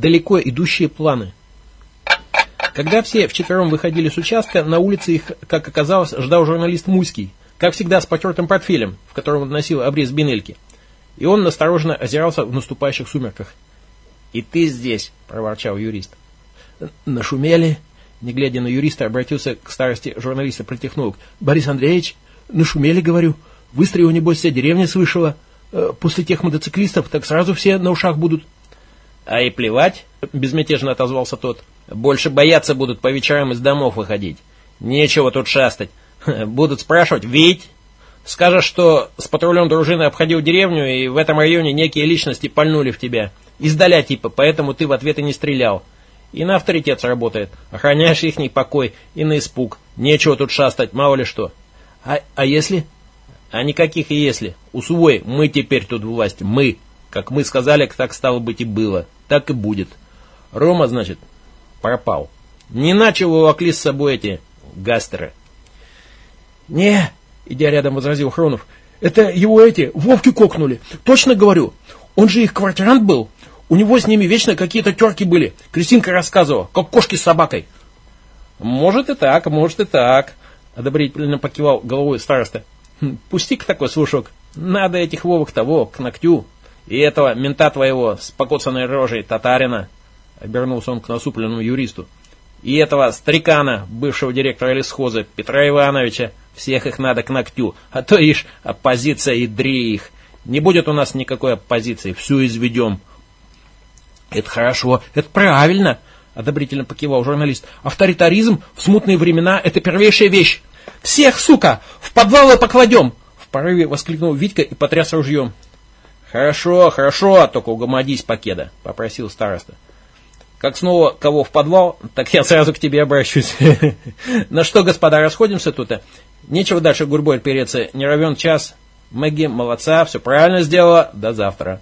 далеко идущие планы. Когда все вчетвером выходили с участка, на улице их, как оказалось, ждал журналист Муйский, как всегда с потертым портфелем, в котором он носил обрез бинельки. И он настороженно озирался в наступающих сумерках. «И ты здесь!» – проворчал юрист. «Нашумели?» Не глядя на юриста, обратился к старости журналиста политехнолог. «Борис Андреевич, нашумели, говорю. Выстрелу, небось, вся деревня слышала. Э, после тех мотоциклистов так сразу все на ушах будут». «А и плевать!» – безмятежно отозвался тот. «Больше бояться будут по вечерам из домов выходить. Нечего тут шастать. Будут спрашивать, ведь...» Скажешь, что с патрулем дружины обходил деревню, и в этом районе некие личности пальнули в тебя. Издаля типа, поэтому ты в ответ и не стрелял. И на авторитет сработает. Охраняешь ихний покой и на испуг. Нечего тут шастать, мало ли что. А, а если? А никаких и если. Усвой, мы теперь тут власть. Мы. Как мы сказали, так стало быть и было. Так и будет. Рома, значит, пропал. Не начал увокли с собой эти гастеры. Не, идя рядом, возразил Хронов. Это его эти, Вовки кокнули. Точно говорю. Он же их квартирант был. У него с ними вечно какие-то терки были. Кристинка рассказывала, как кошки с собакой. Может и так, может и так, одобрительно покивал головой староста. Хм, пусти-ка такой слушок. Надо этих Вовок того, к ногтю. И этого мента твоего с покоцанной рожей татарина, обернулся он к насупленному юристу. И этого старикана, бывшего директора лесхоза, Петра Ивановича, всех их надо к ногтю, а то ишь, оппозиция и дри их. Не будет у нас никакой оппозиции, всю изведем. Это хорошо, это правильно, одобрительно покивал журналист. Авторитаризм в смутные времена – это первейшая вещь. Всех, сука, в подвалы покладем! В порыве воскликнул Витька и потряс ружьем. Хорошо, хорошо, только угомодись, покеда, попросил староста. Как снова кого в подвал, так я сразу к тебе обращусь. Ну что, господа, расходимся тут. Нечего дальше гурьбой переться, не равен час. Мэгги молодца, все правильно сделала, до завтра.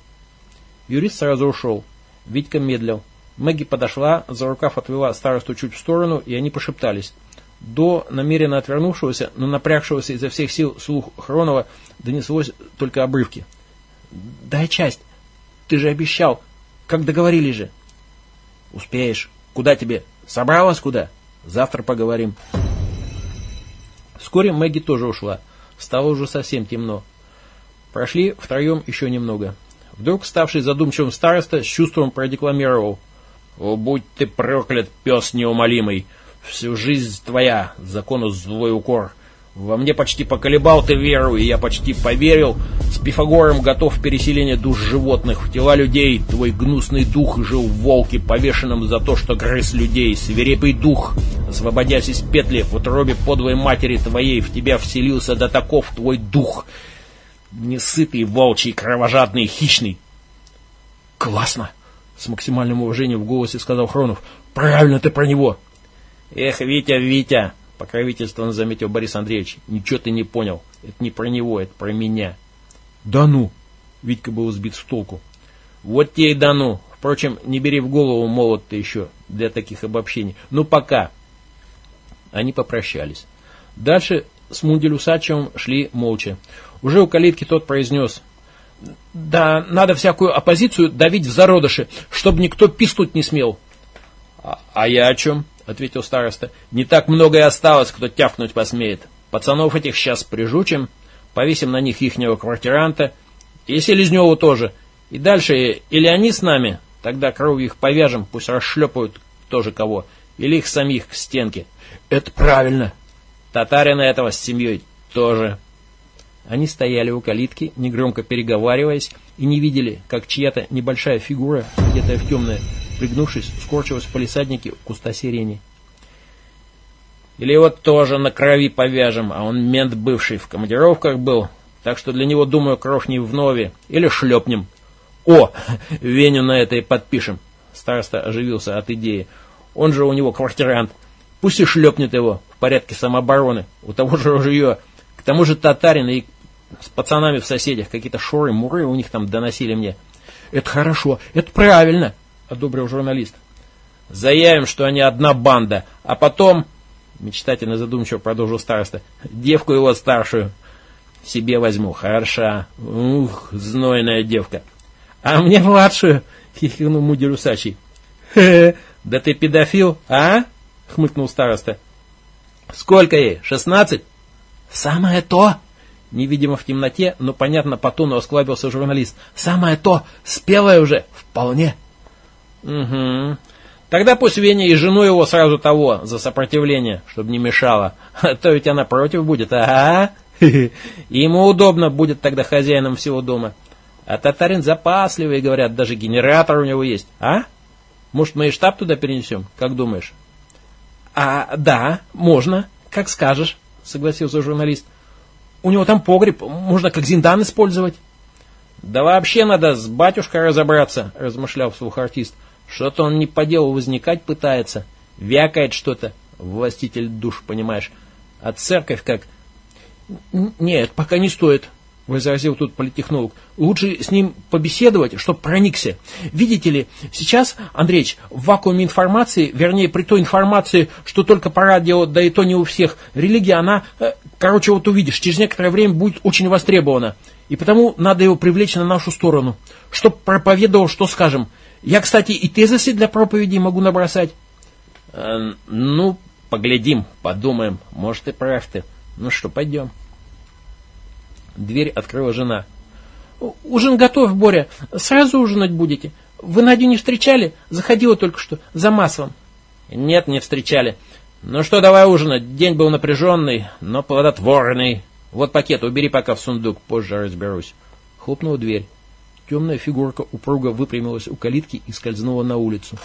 Юрист сразу ушел. Витька медлил. Мэгги подошла, за рукав отвела старосту чуть в сторону, и они пошептались. До намеренно отвернувшегося, но напрягшегося изо всех сил слух Хронова донеслось только обрывки. «Дай часть. Ты же обещал. Как договорились же». «Успеешь. Куда тебе? Собралась куда? Завтра поговорим». Вскоре Мэгги тоже ушла. Стало уже совсем темно. Прошли втроем еще немного. Вдруг ставший задумчивым староста с чувством продекламировал. «О, будь ты проклят, пес неумолимый! Всю жизнь твоя, закону злой укор! Во мне почти поколебал ты веру, и я почти поверил. С Пифагором готов переселение душ животных в тела людей. Твой гнусный дух жил в волке, повешенном за то, что грыз людей. Свирепый дух, освободясь из петли в утробе подвой матери твоей, в тебя вселился до таков твой дух. Несытый, волчий, кровожадный, хищный. «Классно!» — с максимальным уважением в голосе сказал Хронов. «Правильно ты про него!» «Эх, Витя, Витя!» Покровительственно заметил Борис Андреевич. Ничего ты не понял. Это не про него, это про меня. Да ну! Витька был сбит с толку. Вот тебе и да ну. Впрочем, не бери в голову, молод ты еще для таких обобщений. Ну, пока. Они попрощались. Дальше с Мунделюсачевым шли молча. Уже у калитки тот произнес. Да, надо всякую оппозицию давить в зародыши, чтобы никто писнуть не смел. А, а я о чем? Ответил староста. «Не так много и осталось, кто тявкнуть посмеет. Пацанов этих сейчас прижучим, повесим на них ихнего квартиранта, и Селезневу тоже. И дальше или они с нами, тогда кровью их повяжем, пусть расшлепают тоже кого, или их самих к стенке». «Это правильно». «Татарина этого с семьей тоже». Они стояли у калитки, негромко переговариваясь, и не видели, как чья-то небольшая фигура, где-то в темное, пригнувшись, скорчилась в палисаднике куста сирени. Или вот тоже на крови повяжем, а он мент бывший, в командировках был, так что для него, думаю, кровь не вновь. Или шлепнем. О, Веню на это и подпишем. Староста оживился от идеи. Он же у него квартирант. Пусть и шлепнет его в порядке самообороны. У того же ружье. К тому же татарин и с пацанами в соседях какие-то шоры-муры у них там доносили мне. Это хорошо, это правильно, одобрил журналист. Заявим, что они одна банда, а потом, мечтательно задумчиво продолжил староста, девку его старшую себе возьму, хороша, ух, знойная девка. А мне младшую, хихикнул мудер усачий. Хе-хе, да ты педофил, а? Хмыкнул староста. Сколько ей? Шестнадцать? Самое то! Невидимо в темноте, но понятно по тону осклабился журналист. Самое то! Спелая уже! Вполне! Угу. Тогда пусть Веня и жену его сразу того, за сопротивление, чтобы не мешало. А то ведь она против будет, ага. Ему удобно будет тогда хозяином всего дома. А татарин запасливый, говорят, даже генератор у него есть. А? Может, мы и штаб туда перенесем? Как думаешь? А, да, можно, как скажешь, согласился журналист. У него там погреб, можно как зиндан использовать. Да вообще надо с батюшкой разобраться, размышлял вслух артист. Что-то он не по делу возникать пытается. Вякает что-то. Властитель душ, понимаешь. А церковь как... Нет, пока не стоит, возразил тут политехнолог. Лучше с ним побеседовать, чтоб проникся. Видите ли, сейчас, Андреич, в вакууме информации, вернее, при той информации, что только по радио, да и то не у всех, религия, она, э, короче, вот увидишь, через некоторое время будет очень востребована. И потому надо его привлечь на нашу сторону, чтоб проповедовал, что скажем. Я, кстати, и тезисы для проповеди могу набросать. Э, ну, поглядим, подумаем. Может, и прав ты. Ну что, пойдем. Дверь открыла жена. «Ужин готов, Боря. Сразу ужинать будете. Вы Надю не встречали? Заходила только что. За маслом». «Нет, не встречали. Ну что, давай ужинать. День был напряженный, но плодотворный. Вот пакет убери пока в сундук, позже разберусь». Хлопнула дверь. Темная фигурка упруго выпрямилась у калитки и скользнула на улицу.